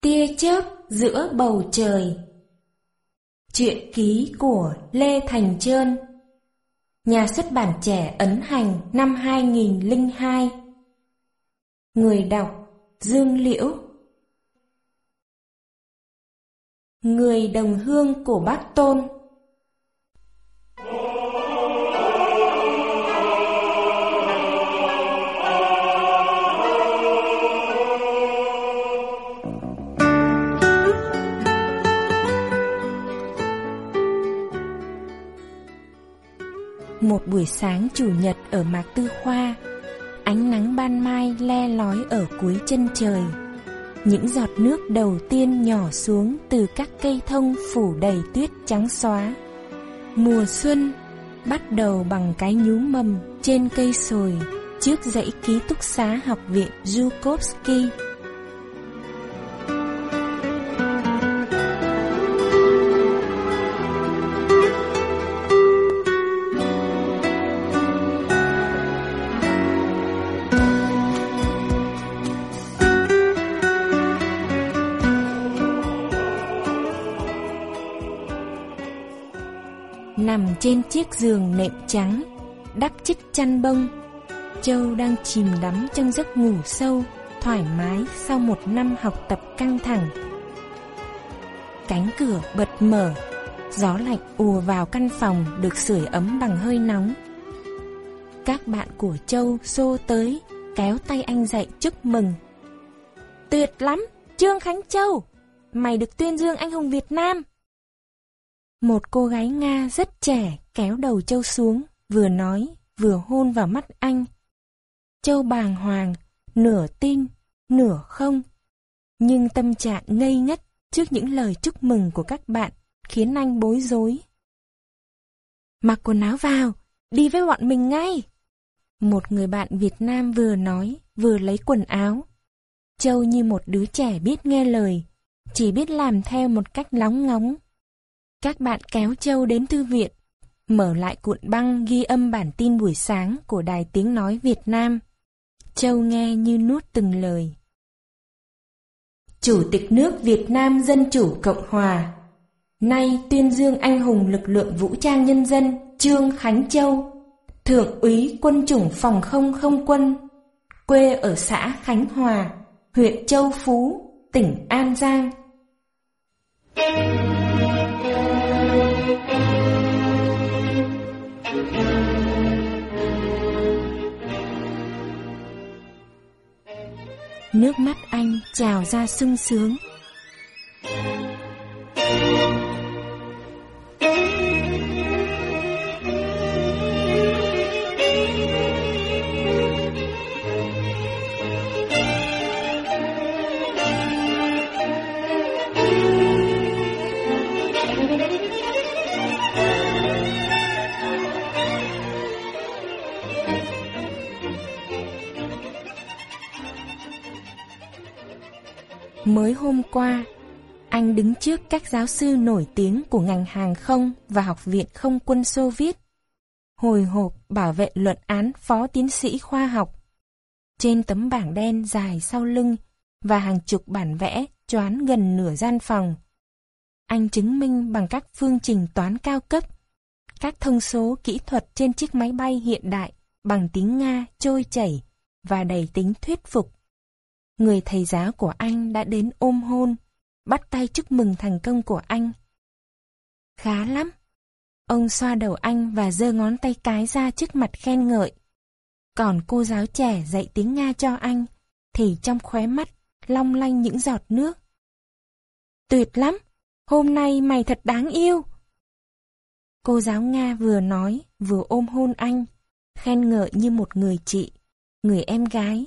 Tia chớp giữa bầu trời. Chuyện ký của Lê Thành Trơn. Nhà xuất bản trẻ ấn hành năm 2002 Người đọc Dương Liễu. Người đồng hương của bác Tôn. Một buổi sáng chủ nhật ở Mạc Tư Khoa, Ánh nắng ban mai le lói ở cuối chân trời. Những giọt nước đầu tiên nhỏ xuống từ các cây thông phủ đầy tuyết trắng xóa. Mùa xuân bắt đầu bằng cái nhúm mầm trên cây sồi Trước dãy ký túc xá học viện Zhukovsky. Trên chiếc giường nệm trắng, Đắp chiếc chăn bông. Châu đang chìm đắm trong giấc ngủ sâu, Thoải mái sau một năm học tập căng thẳng. Cánh cửa bật mở, Gió lạnh ùa vào căn phòng Được sưởi ấm bằng hơi nóng. Các bạn của Châu xô tới, Kéo tay anh dậy chúc mừng. Tuyệt lắm, Trương Khánh Châu! Mày được tuyên dương anh hùng Việt Nam một cô gái Nga rất trẻ kéo đầu Châu xuống, vừa nói, vừa hôn vào mắt anh. Châu bàng hoàng, nửa tin, nửa không. Nhưng tâm trạng ngây ngất trước những lời chúc mừng của các bạn khiến anh bối rối. Mặc quần áo vào, đi với bọn mình ngay. Một người bạn Việt Nam vừa nói, vừa lấy quần áo. Châu như một đứa trẻ biết nghe lời, chỉ biết làm theo một cách lóng ngóng. Các bạn kéo Châu đến thư viện, mở lại cuộn băng ghi âm bản tin buổi sáng của Đài Tiếng Nói Việt Nam. Châu nghe như nuốt từng lời. Chủ tịch nước Việt Nam Dân Chủ Cộng Hòa Nay tuyên dương anh hùng lực lượng vũ trang nhân dân Trương Khánh Châu Thượng úy quân chủng phòng không không quân Quê ở xã Khánh Hòa Huyện Châu Phú Tỉnh An Giang Nước mắt anh trào ra sung sướng. Mới hôm qua, anh đứng trước các giáo sư nổi tiếng của ngành hàng không và Học viện Không quân Xô Viết. Hồi hộp bảo vệ luận án phó tiến sĩ khoa học. Trên tấm bảng đen dài sau lưng và hàng chục bản vẽ choán gần nửa gian phòng. Anh chứng minh bằng các phương trình toán cao cấp, các thông số kỹ thuật trên chiếc máy bay hiện đại bằng tiếng Nga trôi chảy và đầy tính thuyết phục người thầy giáo của anh đã đến ôm hôn, bắt tay chúc mừng thành công của anh. Khá lắm. Ông xoa đầu anh và giơ ngón tay cái ra trước mặt khen ngợi. Còn cô giáo trẻ dạy tiếng Nga cho anh, thì trong khóe mắt long lanh những giọt nước. Tuyệt lắm, hôm nay mày thật đáng yêu. Cô giáo Nga vừa nói, vừa ôm hôn anh, khen ngợi như một người chị, người em gái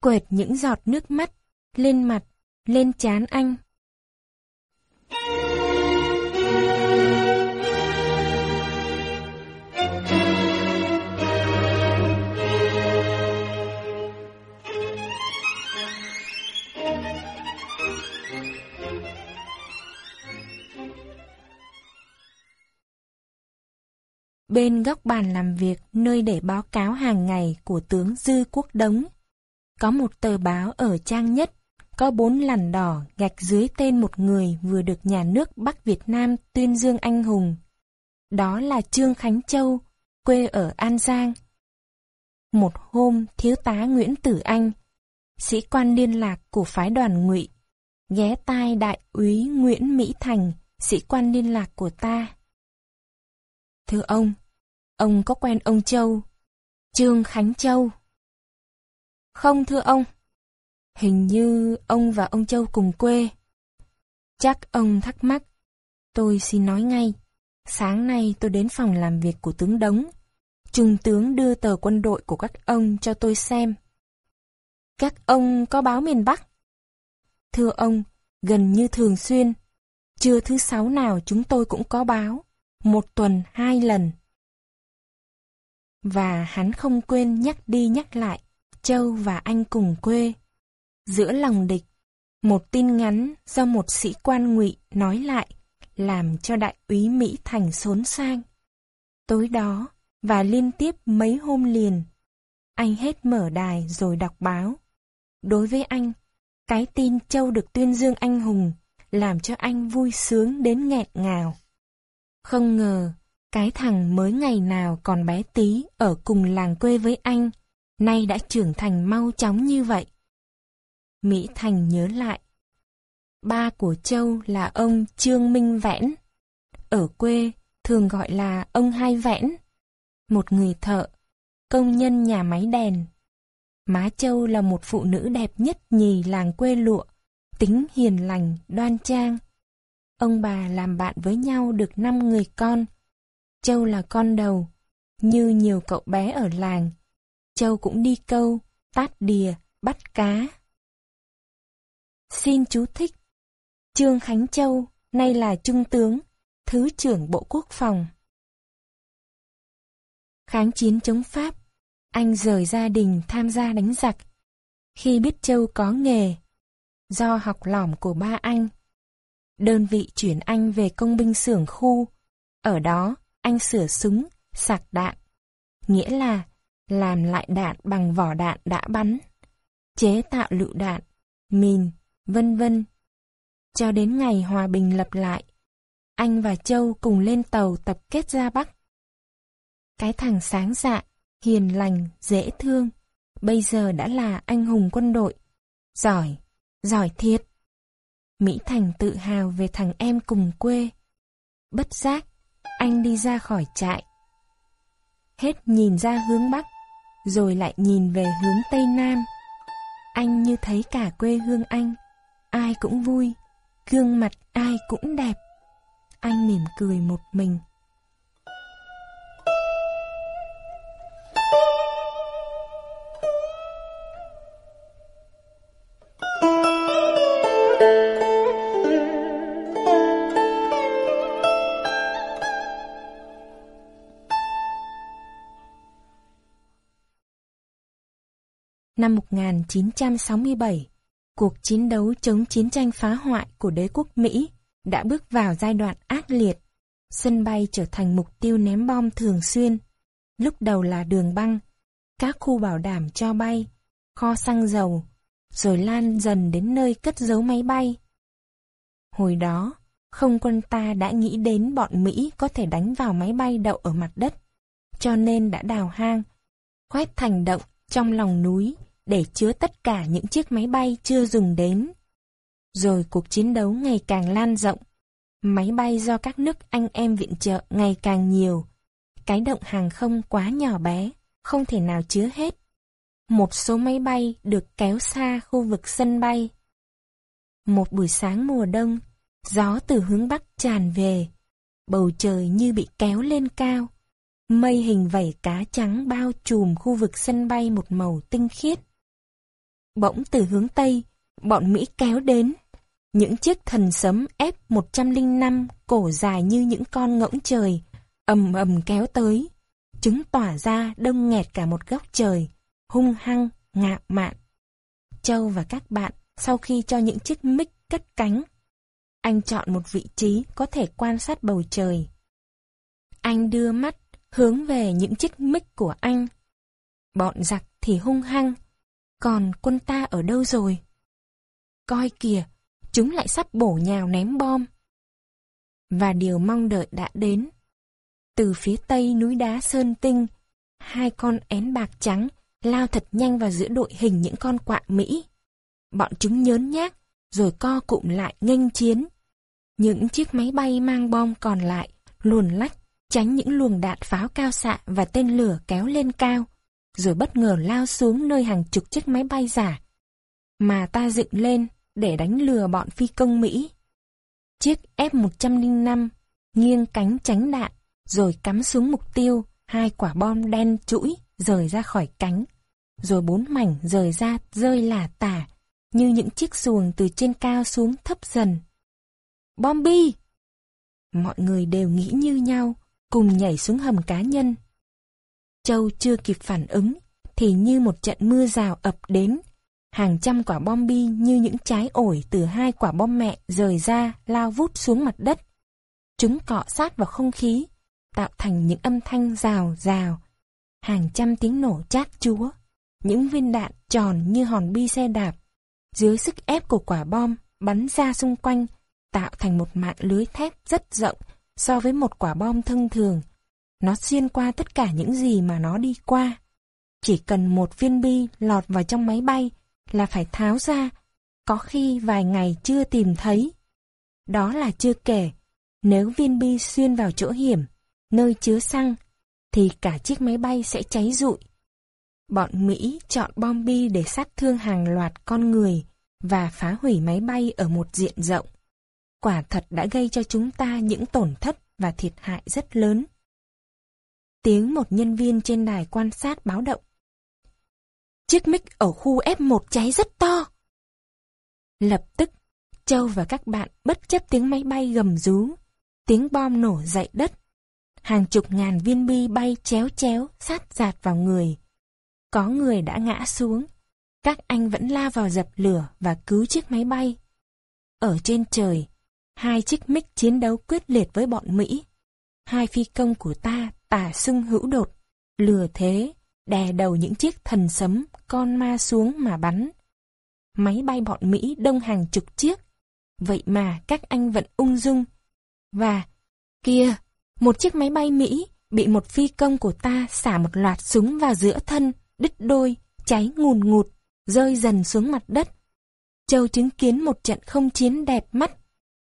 quệt những giọt nước mắt lên mặt, lên chán anh. Bên góc bàn làm việc nơi để báo cáo hàng ngày của tướng Dư Quốc Đống có một tờ báo ở trang nhất, có bốn lằn đỏ gạch dưới tên một người vừa được nhà nước Bắc Việt Nam tuyên dương anh hùng. Đó là Trương Khánh Châu, quê ở An Giang. Một hôm, thiếu tá Nguyễn Tử Anh, sĩ quan liên lạc của phái đoàn ngụy, ghé tai đại úy Nguyễn Mỹ Thành, sĩ quan liên lạc của ta. Thưa ông, ông có quen ông Châu, Trương Khánh Châu? Không thưa ông. Hình như ông và ông Châu cùng quê. Chắc ông thắc mắc. Tôi xin nói ngay. Sáng nay tôi đến phòng làm việc của tướng Đống. Trung tướng đưa tờ quân đội của các ông cho tôi xem. Các ông có báo miền Bắc? Thưa ông, gần như thường xuyên. Trưa thứ sáu nào chúng tôi cũng có báo. Một tuần hai lần. Và hắn không quên nhắc đi nhắc lại, Châu và anh cùng quê. Giữa lòng địch, một tin ngắn do một sĩ quan ngụy nói lại, làm cho đại úy Mỹ Thành xốn sang. Tối đó, và liên tiếp mấy hôm liền, anh hết mở đài rồi đọc báo. Đối với anh, cái tin Châu được tuyên dương anh hùng làm cho anh vui sướng đến nghẹn ngào. Không ngờ, cái thằng mới ngày nào còn bé tí ở cùng làng quê với anh, nay đã trưởng thành mau chóng như vậy. Mỹ Thành nhớ lại. Ba của Châu là ông Trương Minh Vẽn. Ở quê thường gọi là ông Hai Vẽn. Một người thợ, công nhân nhà máy đèn. Má Châu là một phụ nữ đẹp nhất nhì làng quê lụa, tính hiền lành, đoan trang. Ông bà làm bạn với nhau được năm người con. Châu là con đầu, như nhiều cậu bé ở làng. Châu cũng đi câu, tát đìa, bắt cá. Xin chú thích. Trương Khánh Châu, nay là Trung tướng, Thứ trưởng Bộ Quốc phòng. Kháng chiến chống Pháp, anh rời gia đình tham gia đánh giặc. Khi biết Châu có nghề, do học lỏm của ba anh, đơn vị chuyển anh về công binh xưởng khu. Ở đó, anh sửa súng, sạc đạn. Nghĩa là làm lại đạn bằng vỏ đạn đã bắn, chế tạo lựu đạn, mìn, vân vân. Cho đến ngày hòa bình lập lại, anh và Châu cùng lên tàu tập kết ra Bắc. Cái thằng sáng dạ, hiền lành, dễ thương, bây giờ đã là anh hùng quân đội. Giỏi, giỏi thiệt. Mỹ Thành tự hào về thằng em cùng quê. Bất giác, anh đi ra khỏi trại. Hết nhìn ra hướng Bắc, rồi lại nhìn về hướng Tây Nam. Anh như thấy cả quê hương anh ai cũng vui, gương mặt ai cũng đẹp. Anh mỉm cười một mình. Năm 1967, Cuộc chiến đấu chống chiến tranh phá hoại của đế quốc Mỹ đã bước vào giai đoạn ác liệt. Sân bay trở thành mục tiêu ném bom thường xuyên. Lúc đầu là đường băng, các khu bảo đảm cho bay, kho xăng dầu, rồi lan dần đến nơi cất giấu máy bay. Hồi đó, không quân ta đã nghĩ đến bọn Mỹ có thể đánh vào máy bay đậu ở mặt đất, cho nên đã đào hang, khoét thành động trong lòng núi để chứa tất cả những chiếc máy bay chưa dùng đến. Rồi cuộc chiến đấu ngày càng lan rộng, máy bay do các nước anh em viện trợ ngày càng nhiều. Cái động hàng không quá nhỏ bé, không thể nào chứa hết. Một số máy bay được kéo xa khu vực sân bay. Một buổi sáng mùa đông, gió từ hướng bắc tràn về, bầu trời như bị kéo lên cao. Mây hình vảy cá trắng bao trùm khu vực sân bay một màu tinh khiết. Bỗng từ hướng Tây, bọn Mỹ kéo đến. Những chiếc thần sấm F-105 cổ dài như những con ngỗng trời, ầm ầm kéo tới. Chúng tỏa ra đông nghẹt cả một góc trời, hung hăng, ngạo mạn. Châu và các bạn, sau khi cho những chiếc mic cất cánh, anh chọn một vị trí có thể quan sát bầu trời. Anh đưa mắt hướng về những chiếc mic của anh. Bọn giặc thì hung hăng, còn quân ta ở đâu rồi? coi kìa, chúng lại sắp bổ nhào ném bom. Và điều mong đợi đã đến. Từ phía tây núi đá Sơn Tinh, hai con én bạc trắng lao thật nhanh vào giữa đội hình những con quạ Mỹ. Bọn chúng nhớn nhác, rồi co cụm lại nghênh chiến. Những chiếc máy bay mang bom còn lại luồn lách, tránh những luồng đạn pháo cao xạ và tên lửa kéo lên cao, rồi bất ngờ lao xuống nơi hàng chục chiếc máy bay giả mà ta dựng lên để đánh lừa bọn phi công Mỹ. Chiếc F-105 nghiêng cánh tránh đạn, rồi cắm xuống mục tiêu hai quả bom đen chuỗi rời ra khỏi cánh, rồi bốn mảnh rời ra rơi lả tả, như những chiếc xuồng từ trên cao xuống thấp dần. Bom bi! Mọi người đều nghĩ như nhau, cùng nhảy xuống hầm cá nhân. Châu chưa kịp phản ứng, thì như một trận mưa rào ập đến. Hàng trăm quả bom bi như những trái ổi từ hai quả bom mẹ rời ra, lao vút xuống mặt đất. Chúng cọ sát vào không khí, tạo thành những âm thanh rào rào. Hàng trăm tiếng nổ chát chúa, những viên đạn tròn như hòn bi xe đạp. Dưới sức ép của quả bom, bắn ra xung quanh, tạo thành một mạng lưới thép rất rộng so với một quả bom thông thường. Nó xuyên qua tất cả những gì mà nó đi qua. Chỉ cần một viên bi lọt vào trong máy bay là phải tháo ra, có khi vài ngày chưa tìm thấy. Đó là chưa kể, nếu viên bi xuyên vào chỗ hiểm, nơi chứa xăng, thì cả chiếc máy bay sẽ cháy rụi. Bọn Mỹ chọn bom bi để sát thương hàng loạt con người và phá hủy máy bay ở một diện rộng quả thật đã gây cho chúng ta những tổn thất và thiệt hại rất lớn. Tiếng một nhân viên trên đài quan sát báo động. Chiếc mic ở khu F1 cháy rất to. Lập tức, Châu và các bạn bất chấp tiếng máy bay gầm rú, tiếng bom nổ dậy đất. Hàng chục ngàn viên bi bay chéo chéo, sát giạt vào người. Có người đã ngã xuống. Các anh vẫn la vào dập lửa và cứu chiếc máy bay. Ở trên trời, Hai chiếc mic chiến đấu quyết liệt với bọn Mỹ. Hai phi công của ta tả xưng hữu đột, lừa thế, đè đầu những chiếc thần sấm, con ma xuống mà bắn. Máy bay bọn Mỹ đông hàng chục chiếc, vậy mà các anh vẫn ung dung. Và, kia, một chiếc máy bay Mỹ bị một phi công của ta xả một loạt súng vào giữa thân, đứt đôi, cháy ngùn ngụt, rơi dần xuống mặt đất. Châu chứng kiến một trận không chiến đẹp mắt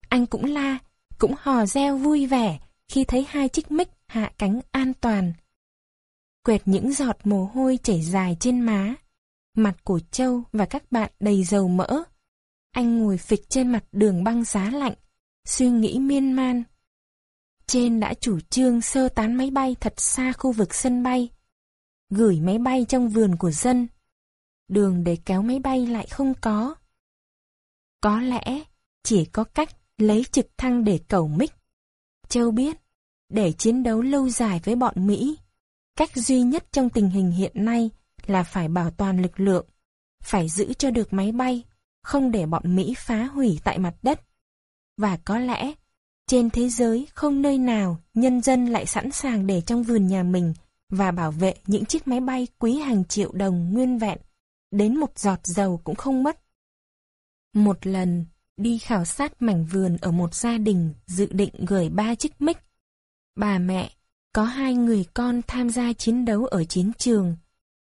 anh cũng la, cũng hò reo vui vẻ khi thấy hai chiếc mic hạ cánh an toàn. Quẹt những giọt mồ hôi chảy dài trên má. Mặt của Châu và các bạn đầy dầu mỡ. Anh ngồi phịch trên mặt đường băng giá lạnh, suy nghĩ miên man. Trên đã chủ trương sơ tán máy bay thật xa khu vực sân bay. Gửi máy bay trong vườn của dân. Đường để kéo máy bay lại không có. Có lẽ chỉ có cách lấy trực thăng để cầu mic. Châu biết, để chiến đấu lâu dài với bọn Mỹ, cách duy nhất trong tình hình hiện nay là phải bảo toàn lực lượng, phải giữ cho được máy bay, không để bọn Mỹ phá hủy tại mặt đất. Và có lẽ, trên thế giới không nơi nào nhân dân lại sẵn sàng để trong vườn nhà mình và bảo vệ những chiếc máy bay quý hàng triệu đồng nguyên vẹn, đến một giọt dầu cũng không mất. Một lần, đi khảo sát mảnh vườn ở một gia đình dự định gửi ba chiếc mic. Bà mẹ, có hai người con tham gia chiến đấu ở chiến trường,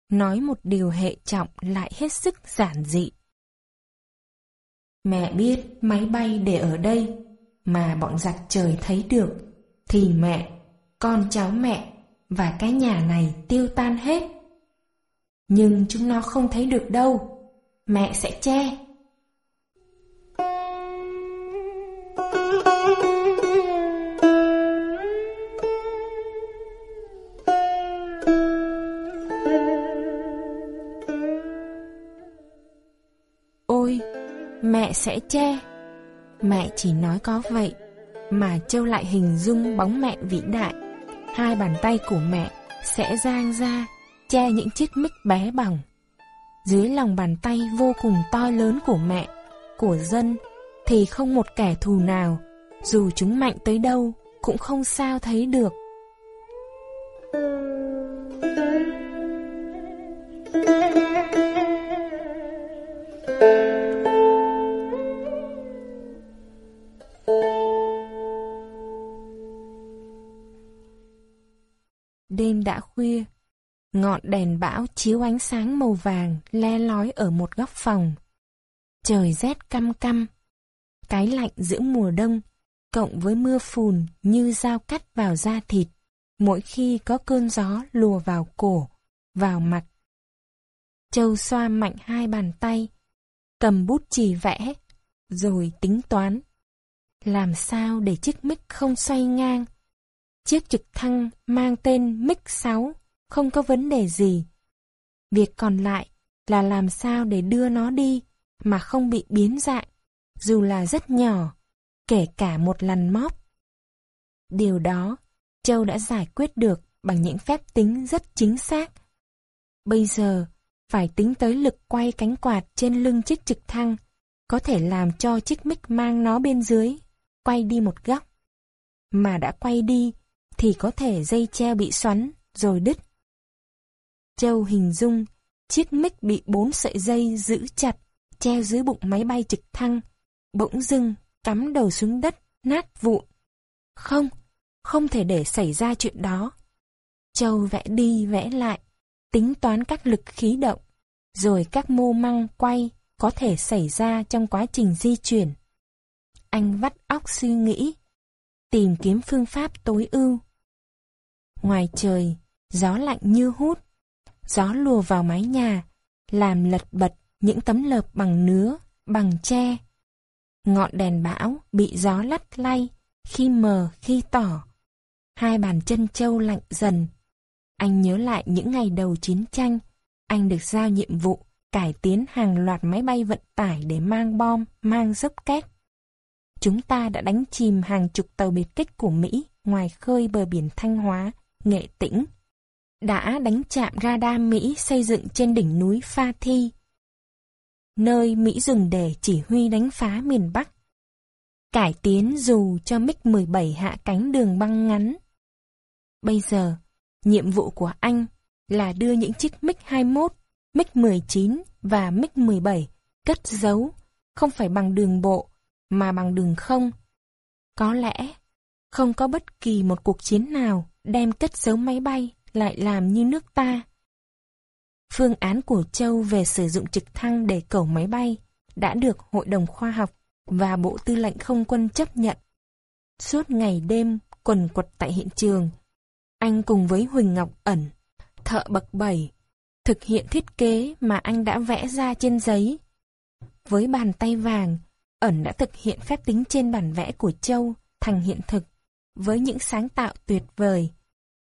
nói một điều hệ trọng lại hết sức giản dị. Mẹ biết máy bay để ở đây, mà bọn giặc trời thấy được, thì mẹ, con cháu mẹ và cái nhà này tiêu tan hết. Nhưng chúng nó không thấy được đâu, mẹ sẽ che. Mẹ sẽ che. Mẹ chỉ nói có vậy Mà Châu lại hình dung bóng mẹ vĩ đại. Hai bàn tay của mẹ Sẽ giang ra, Che những chiếc mic bé bằng Dưới lòng bàn tay vô cùng to lớn của mẹ, Của dân, Thì không một kẻ thù nào, Dù chúng mạnh tới đâu, Cũng không sao thấy được. Ngọn đèn bão chiếu ánh sáng màu vàng le lói ở một góc phòng. Trời rét căm căm. Cái lạnh giữa mùa đông, cộng với mưa phùn như dao cắt vào da thịt, mỗi khi có cơn gió lùa vào cổ, vào mặt. Châu xoa mạnh hai bàn tay, cầm bút chì vẽ, rồi tính toán. Làm sao để chiếc mic không xoay ngang? Chiếc trực thăng mang tên mic 6 không có vấn đề gì. Việc còn lại là làm sao để đưa nó đi mà không bị biến dạng, dù là rất nhỏ, kể cả một lần móp. Điều đó, Châu đã giải quyết được bằng những phép tính rất chính xác. Bây giờ, phải tính tới lực quay cánh quạt trên lưng chiếc trực thăng, có thể làm cho chiếc mic mang nó bên dưới, quay đi một góc. Mà đã quay đi, thì có thể dây treo bị xoắn, rồi đứt. Châu hình dung, chiếc mic bị bốn sợi dây giữ chặt, treo dưới bụng máy bay trực thăng, bỗng dưng cắm đầu xuống đất, nát vụn. Không, không thể để xảy ra chuyện đó. Châu vẽ đi vẽ lại, tính toán các lực khí động, rồi các mô măng quay có thể xảy ra trong quá trình di chuyển. Anh vắt óc suy nghĩ, tìm kiếm phương pháp tối ưu. Ngoài trời, gió lạnh như hút, gió lùa vào mái nhà, làm lật bật những tấm lợp bằng nứa, bằng tre. Ngọn đèn bão bị gió lắt lay, khi mờ khi tỏ. Hai bàn chân trâu lạnh dần. Anh nhớ lại những ngày đầu chiến tranh, anh được giao nhiệm vụ cải tiến hàng loạt máy bay vận tải để mang bom, mang dốc két. Chúng ta đã đánh chìm hàng chục tàu biệt kích của Mỹ ngoài khơi bờ biển Thanh Hóa, Nghệ Tĩnh. Đã đánh chạm radar Mỹ xây dựng trên đỉnh núi Pha Thi, nơi Mỹ dùng để chỉ huy đánh phá miền Bắc. Cải tiến dù cho MiG-17 hạ cánh đường băng ngắn. Bây giờ, nhiệm vụ của anh là đưa những chiếc MiG-21, MiG-19 và MiG-17 cất giấu, không phải bằng đường bộ, mà bằng đường không. Có lẽ, không có bất kỳ một cuộc chiến nào đem cất giấu máy bay lại làm như nước ta. Phương án của Châu về sử dụng trực thăng để cẩu máy bay đã được Hội đồng Khoa học và Bộ Tư lệnh Không quân chấp nhận. Suốt ngày đêm quần quật tại hiện trường, anh cùng với Huỳnh Ngọc Ẩn, thợ bậc bảy, thực hiện thiết kế mà anh đã vẽ ra trên giấy. Với bàn tay vàng, Ẩn đã thực hiện phép tính trên bản vẽ của Châu thành hiện thực, với những sáng tạo tuyệt vời.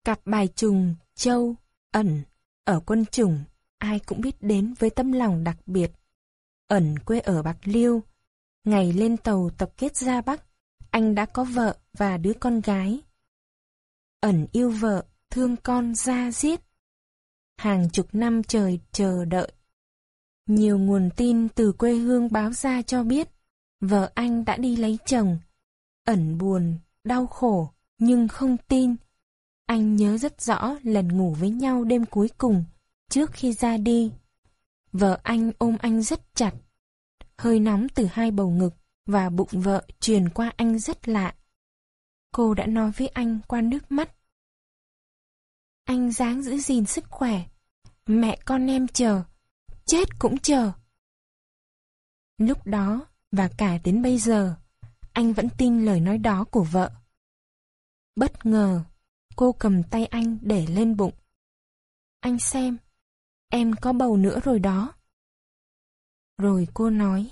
Cặp bài trùng, Châu, Ẩn, ở quân chủng, ai cũng biết đến với tâm lòng đặc biệt. Ẩn quê ở Bạc Liêu, ngày lên tàu tập kết ra Bắc, anh đã có vợ và đứa con gái. Ẩn yêu vợ, thương con ra giết. Hàng chục năm trời chờ đợi. Nhiều nguồn tin từ quê hương báo ra cho biết, vợ anh đã đi lấy chồng. Ẩn buồn, đau khổ, nhưng không tin. Anh nhớ rất rõ lần ngủ với nhau đêm cuối cùng, trước khi ra đi. Vợ anh ôm anh rất chặt. Hơi nóng từ hai bầu ngực và bụng vợ truyền qua anh rất lạ. Cô đã nói với anh qua nước mắt. Anh dáng giữ gìn sức khỏe. Mẹ con em chờ. Chết cũng chờ. Lúc đó và cả đến bây giờ, anh vẫn tin lời nói đó của vợ. Bất ngờ, cô cầm tay anh để lên bụng. Anh xem, em có bầu nữa rồi đó. Rồi cô nói,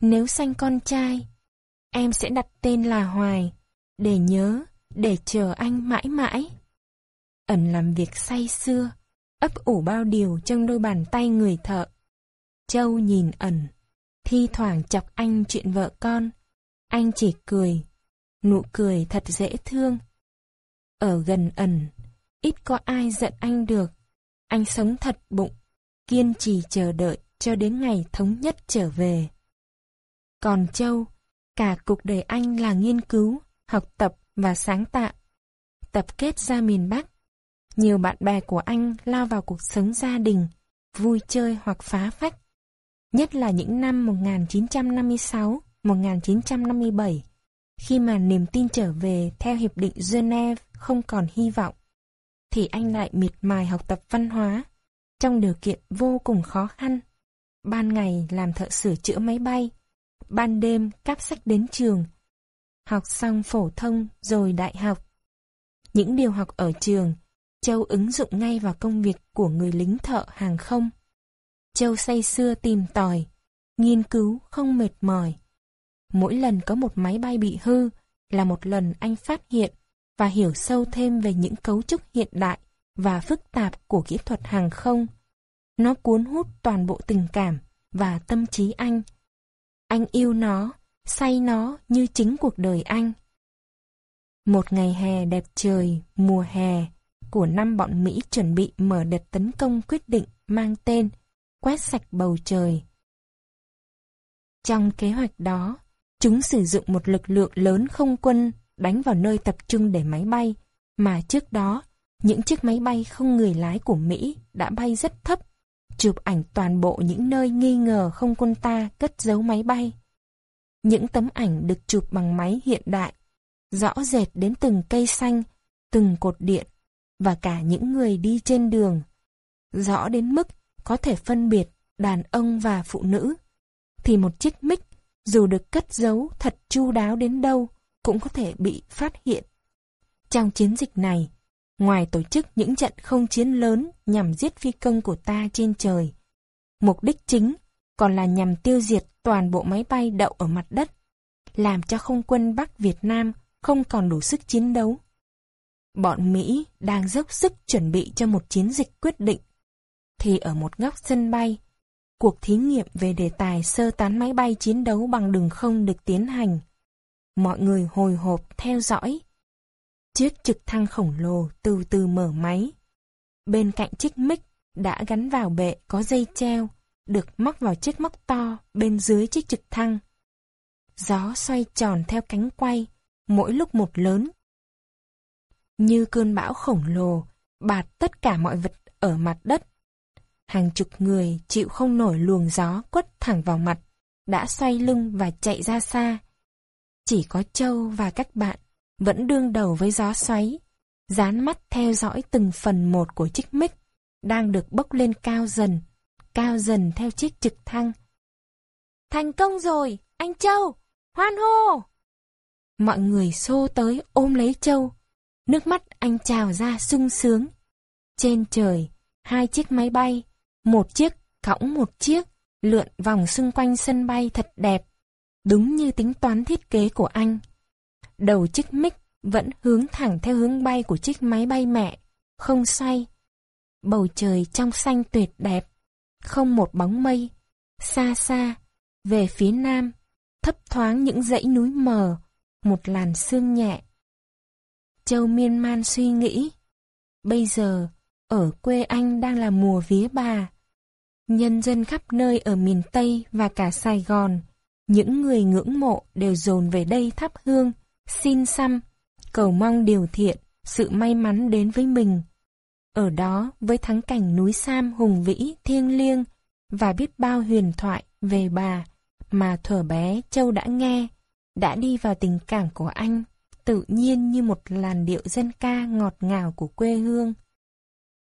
nếu sanh con trai, em sẽ đặt tên là Hoài, để nhớ, để chờ anh mãi mãi. Ẩn làm việc say xưa, ấp ủ bao điều trong đôi bàn tay người thợ. Châu nhìn ẩn, thi thoảng chọc anh chuyện vợ con. Anh chỉ cười, nụ cười thật dễ thương. Ở gần ẩn, ít có ai giận anh được. Anh sống thật bụng, kiên trì chờ đợi cho đến ngày thống nhất trở về. Còn Châu, cả cuộc đời anh là nghiên cứu, học tập và sáng tạo. Tập kết ra miền Bắc, nhiều bạn bè của anh lao vào cuộc sống gia đình, vui chơi hoặc phá phách. Nhất là những năm 1956, 1957, khi mà niềm tin trở về theo Hiệp định Geneva không còn hy vọng. thì anh lại miệt mài học tập văn hóa, trong điều kiện vô cùng khó khăn. Ban ngày làm thợ sửa chữa máy bay, ban đêm cắp sách đến trường. Học xong phổ thông rồi đại học. Những điều học ở trường, Châu ứng dụng ngay vào công việc của người lính thợ hàng không. Châu say xưa tìm tòi, nghiên cứu không mệt mỏi. Mỗi lần có một máy bay bị hư là một lần anh phát hiện và hiểu sâu thêm về những cấu trúc hiện đại và phức tạp của kỹ thuật hàng không. Nó cuốn hút toàn bộ tình cảm và tâm trí anh. Anh yêu nó, say nó như chính cuộc đời anh. Một ngày hè đẹp trời, mùa hè, của năm bọn Mỹ chuẩn bị mở đợt tấn công quyết định mang tên Quét sạch bầu trời. Trong kế hoạch đó, chúng sử dụng một lực lượng lớn không quân đánh vào nơi tập trung để máy bay, mà trước đó, những chiếc máy bay không người lái của Mỹ đã bay rất thấp, chụp ảnh toàn bộ những nơi nghi ngờ không quân ta cất giấu máy bay. Những tấm ảnh được chụp bằng máy hiện đại, rõ rệt đến từng cây xanh, từng cột điện, và cả những người đi trên đường. Rõ đến mức có thể phân biệt đàn ông và phụ nữ, thì một chiếc mic dù được cất giấu thật chu đáo đến đâu cũng có thể bị phát hiện. Trong chiến dịch này, ngoài tổ chức những trận không chiến lớn nhằm giết phi công của ta trên trời, mục đích chính còn là nhằm tiêu diệt toàn bộ máy bay đậu ở mặt đất, làm cho không quân Bắc Việt Nam không còn đủ sức chiến đấu. Bọn Mỹ đang dốc sức chuẩn bị cho một chiến dịch quyết định. Thì ở một góc sân bay, cuộc thí nghiệm về đề tài sơ tán máy bay chiến đấu bằng đường không được tiến hành. Mọi người hồi hộp theo dõi. Chiếc trực thăng khổng lồ từ từ mở máy. Bên cạnh chiếc mic đã gắn vào bệ có dây treo, được móc vào chiếc móc to bên dưới chiếc trực thăng. Gió xoay tròn theo cánh quay, mỗi lúc một lớn như cơn bão khổng lồ, bạt tất cả mọi vật ở mặt đất. Hàng chục người chịu không nổi luồng gió quất thẳng vào mặt, đã xoay lưng và chạy ra xa. Chỉ có Châu và các bạn vẫn đương đầu với gió xoáy, dán mắt theo dõi từng phần một của chiếc mic, đang được bốc lên cao dần, cao dần theo chiếc trực thăng. Thành công rồi, anh Châu! Hoan hô! Mọi người xô tới ôm lấy Châu, Nước mắt anh trào ra sung sướng. Trên trời, hai chiếc máy bay, một chiếc cõng một chiếc, lượn vòng xung quanh sân bay thật đẹp, đúng như tính toán thiết kế của anh. Đầu chiếc mic vẫn hướng thẳng theo hướng bay của chiếc máy bay mẹ, không xoay. Bầu trời trong xanh tuyệt đẹp, không một bóng mây. Xa xa, về phía nam, thấp thoáng những dãy núi mờ, một làn sương nhẹ Châu miên man suy nghĩ. Bây giờ, ở quê anh đang là mùa vía bà. Nhân dân khắp nơi ở miền Tây và cả Sài Gòn, những người ngưỡng mộ đều dồn về đây thắp hương, xin xăm, cầu mong điều thiện, sự may mắn đến với mình. Ở đó, với thắng cảnh núi Sam hùng vĩ, thiêng liêng, và biết bao huyền thoại về bà mà thuở bé Châu đã nghe, đã đi vào tình cảm của anh tự nhiên như một làn điệu dân ca ngọt ngào của quê hương.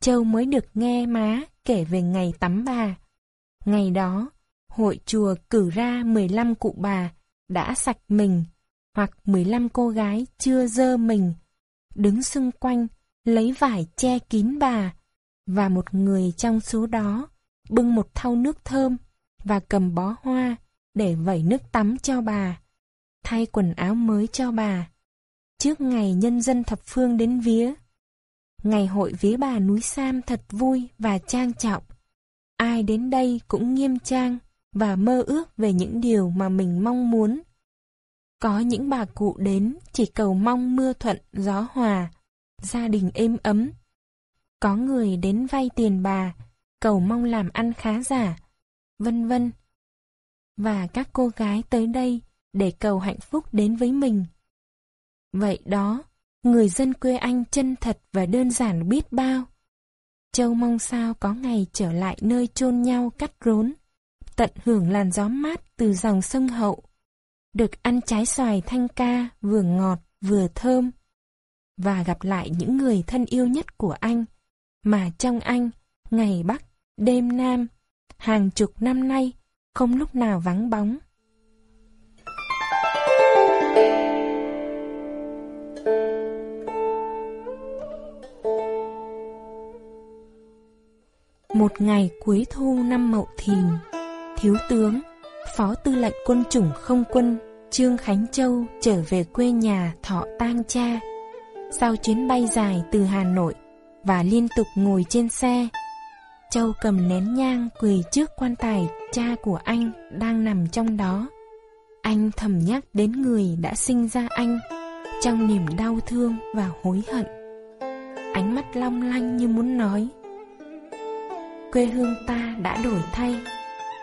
Châu mới được nghe má kể về ngày tắm bà. Ngày đó, hội chùa cử ra 15 cụ bà đã sạch mình, hoặc 15 cô gái chưa dơ mình, đứng xung quanh, lấy vải che kín bà, và một người trong số đó bưng một thau nước thơm và cầm bó hoa để vẩy nước tắm cho bà, thay quần áo mới cho bà trước ngày nhân dân thập phương đến vía. Ngày hội vía bà núi Sam thật vui và trang trọng. Ai đến đây cũng nghiêm trang và mơ ước về những điều mà mình mong muốn. Có những bà cụ đến chỉ cầu mong mưa thuận, gió hòa, gia đình êm ấm. Có người đến vay tiền bà, cầu mong làm ăn khá giả, vân vân. Và các cô gái tới đây để cầu hạnh phúc đến với mình. Vậy đó, người dân quê anh chân thật và đơn giản biết bao. Châu mong sao có ngày trở lại nơi chôn nhau cắt rốn, tận hưởng làn gió mát từ dòng sông Hậu, được ăn trái xoài thanh ca vừa ngọt vừa thơm. và gặp lại những người thân yêu nhất của anh, mà trong anh, ngày Bắc, đêm Nam, hàng chục năm nay, không lúc nào vắng bóng. Một ngày cuối thu năm Mậu Thìn, Thiếu tướng, Phó Tư lệnh Quân chủng Không quân Trương Khánh Châu trở về quê nhà thọ tang cha. Sau chuyến bay dài từ Hà Nội và liên tục ngồi trên xe, Châu cầm nén nhang quỳ trước quan tài cha của anh đang nằm trong đó. Anh thầm nhắc đến người đã sinh ra anh trong niềm đau thương và hối hận. Ánh mắt long lanh như muốn nói Quê hương ta đã đổi thay.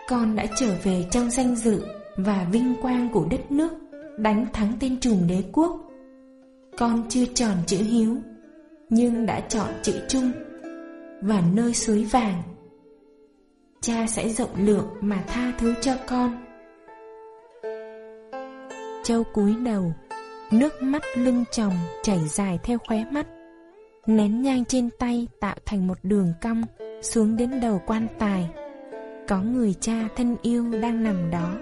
Con đã trở về trong danh dự và vinh quang của đất nước, Đánh thắng tên trùm đế quốc. Con chưa chọn chữ hiếu, Nhưng đã chọn chữ trung Và nơi suối vàng. Cha sẽ rộng lượng mà tha thứ cho con. Châu cúi đầu, Nước mắt lưng chồng chảy dài theo khóe mắt. Nén nhang trên tay tạo thành một đường cong xuống đến đầu quan tài. Có người cha thân yêu đang nằm đó.